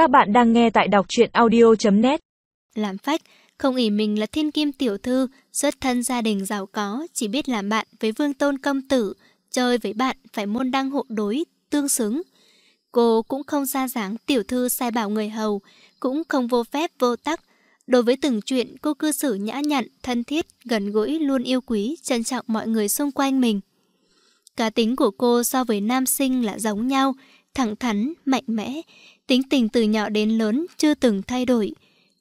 Các bạn đang nghe tại đọc truyện audio.net Làm phách, không ỉ mình là thiên kim tiểu thư, xuất thân gia đình giàu có, chỉ biết làm bạn với vương tôn công tử, chơi với bạn phải môn đăng hộ đối, tương xứng. Cô cũng không ra dáng tiểu thư sai bảo người hầu, cũng không vô phép vô tắc. Đối với từng chuyện, cô cư xử nhã nhặn, thân thiết, gần gũi, luôn yêu quý, trân trọng mọi người xung quanh mình. Cá tính của cô so với nam sinh là giống nhau, thẳng thắn, mạnh mẽ, tính tình từ nhỏ đến lớn chưa từng thay đổi.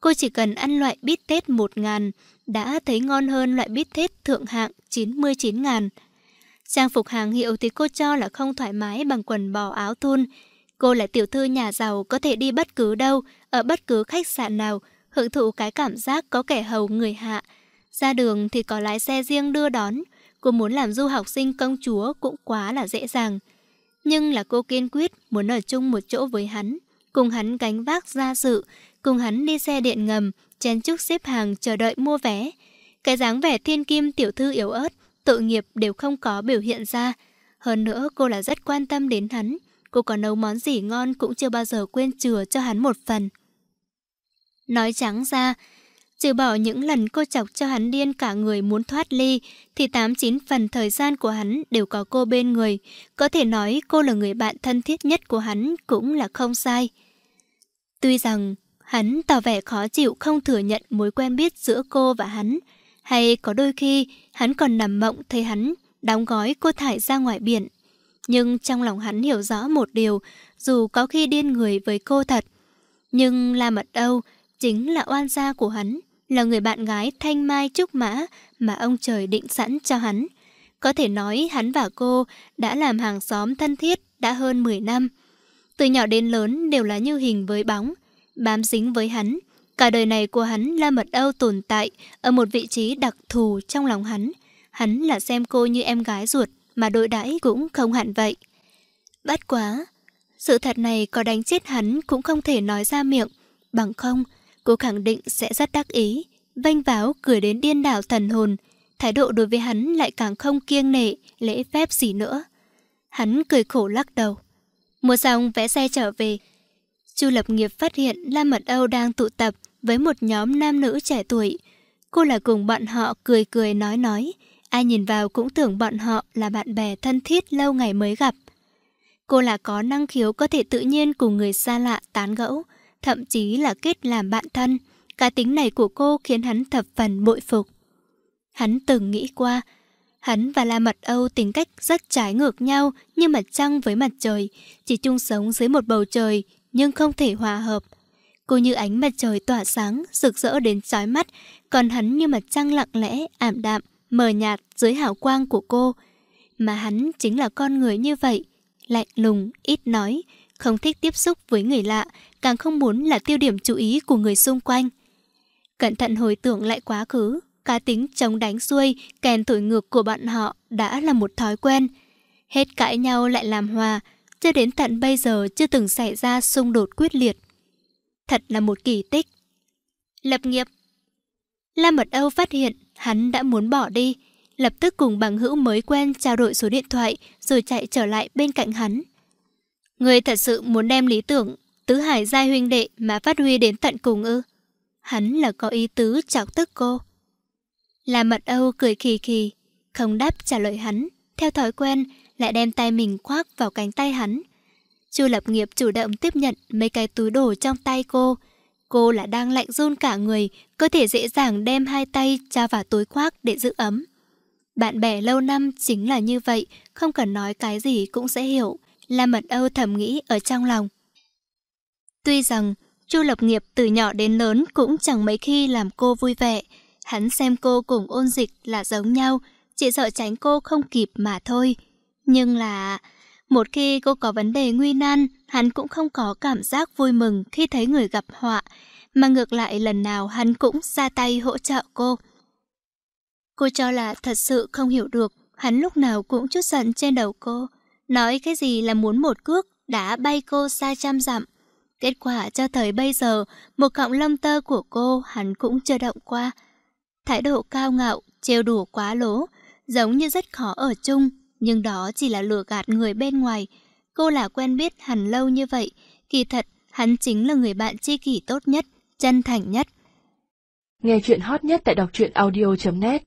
Cô chỉ cần ăn loại bít tết 1 ngàn, đã thấy ngon hơn loại bít tết thượng hạng 99 ngàn. Trang phục hàng hiệu thì cô cho là không thoải mái bằng quần bò áo thun. Cô là tiểu thư nhà giàu có thể đi bất cứ đâu, ở bất cứ khách sạn nào, hưởng thụ cái cảm giác có kẻ hầu người hạ. Ra đường thì có lái xe riêng đưa đón, cô muốn làm du học sinh công chúa cũng quá là dễ dàng. Nhưng là cô kiên quyết muốn ở chung một chỗ với hắn, cùng hắn gánh vác gia sự, cùng hắn đi xe điện ngầm, chen chúc xếp hàng chờ đợi mua vé. Cái dáng vẻ thiên kim tiểu thư yếu ớt, tội nghiệp đều không có biểu hiện ra. Hơn nữa cô là rất quan tâm đến hắn, cô có nấu món gì ngon cũng chưa bao giờ quên chừa cho hắn một phần. Nói trắng ra, trừ bỏ những lần cô chọc cho hắn điên cả người muốn thoát ly, thì 8-9 phần thời gian của hắn đều có cô bên người. Có thể nói cô là người bạn thân thiết nhất của hắn cũng là không sai. Tuy rằng hắn tỏ vẻ khó chịu không thừa nhận mối quen biết giữa cô và hắn, hay có đôi khi hắn còn nằm mộng thấy hắn đóng gói cô thải ra ngoài biển. Nhưng trong lòng hắn hiểu rõ một điều, dù có khi điên người với cô thật, nhưng La Mật Âu chính là oan gia của hắn, là người bạn gái thanh mai trúc mã mà ông trời định sẵn cho hắn. Có thể nói hắn và cô đã làm hàng xóm thân thiết đã hơn 10 năm. Từ nhỏ đến lớn đều là như hình với bóng, bám dính với hắn. Cả đời này của hắn là mật âu tồn tại ở một vị trí đặc thù trong lòng hắn. Hắn là xem cô như em gái ruột mà đối đãi cũng không hẳn vậy. Bắt quá! Sự thật này có đánh chết hắn cũng không thể nói ra miệng. Bằng không, cô khẳng định sẽ rất đắc ý, vênh váo cười đến điên đảo thần hồn. Thái độ đối với hắn lại càng không kiêng nể, lễ phép gì nữa. Hắn cười khổ lắc đầu. Mua xong vẽ xe trở về. Chu Lập Nghiệp phát hiện Lam Mật Âu đang tụ tập với một nhóm nam nữ trẻ tuổi. Cô là cùng bọn họ cười cười nói nói. Ai nhìn vào cũng tưởng bọn họ là bạn bè thân thiết lâu ngày mới gặp. Cô là có năng khiếu có thể tự nhiên cùng người xa lạ tán gẫu, thậm chí là kết làm bạn thân. Cá tính này của cô khiến hắn thập phần bội phục. Hắn từng nghĩ qua, hắn và La Mật Âu tính cách rất trái ngược nhau như mặt trăng với mặt trời, chỉ chung sống dưới một bầu trời nhưng không thể hòa hợp. Cô như ánh mặt trời tỏa sáng, rực rỡ đến chói mắt, còn hắn như mặt trăng lặng lẽ, ảm đạm, mờ nhạt dưới hào quang của cô. Mà hắn chính là con người như vậy, lạnh lùng, ít nói, không thích tiếp xúc với người lạ, càng không muốn là tiêu điểm chú ý của người xung quanh. Cẩn thận hồi tưởng lại quá khứ, cá tính chống đánh xuôi, kèn thổi ngược của bọn họ đã là một thói quen. Hết cãi nhau lại làm hòa, cho đến tận bây giờ chưa từng xảy ra xung đột quyết liệt. Thật là một kỳ tích. Lập nghiệp Lam Mật Âu phát hiện hắn đã muốn bỏ đi, lập tức cùng bằng hữu mới quen trao đổi số điện thoại rồi chạy trở lại bên cạnh hắn. Người thật sự muốn đem lý tưởng tứ hải giai huynh đệ mà phát huy đến tận cùng ư? Hắn là có ý tứ chọc tức cô. Là mật Âu cười khì khì, không đáp trả lời hắn, theo thói quen lại đem tay mình khoác vào cánh tay hắn. Chu lập nghiệp chủ động tiếp nhận mấy cái túi đồ trong tay cô. Cô là đang lạnh run cả người, có thể dễ dàng đem hai tay tra vào túi khoác để giữ ấm. Bạn bè lâu năm chính là như vậy, không cần nói cái gì cũng sẽ hiểu là Mật Âu thầm nghĩ ở trong lòng. Tuy rằng Chu Lập Nghiệp từ nhỏ đến lớn cũng chẳng mấy khi làm cô vui vẻ. Hắn xem cô cùng ôn dịch là giống nhau, chỉ sợ tránh cô không kịp mà thôi. Nhưng là... Một khi cô có vấn đề nguy nan, hắn cũng không có cảm giác vui mừng khi thấy người gặp họa, mà ngược lại lần nào hắn cũng ra tay hỗ trợ cô. Cô cho là thật sự không hiểu được, hắn lúc nào cũng chút giận trên đầu cô. Nói cái gì là muốn một cước, đã bay cô xa trăm dặm. Kết quả cho thời bây giờ, một cọng lông tơ của cô hắn cũng chưa động qua. Thái độ cao ngạo, trêu đùa quá lố, giống như rất khó ở chung, nhưng đó chỉ là lừa gạt người bên ngoài. Cô là quen biết hắn lâu như vậy, kỳ thật Hắn chính là người bạn tri kỷ tốt nhất, chân thành nhất. Nghe chuyện hot nhất tại đọc truyện audio.net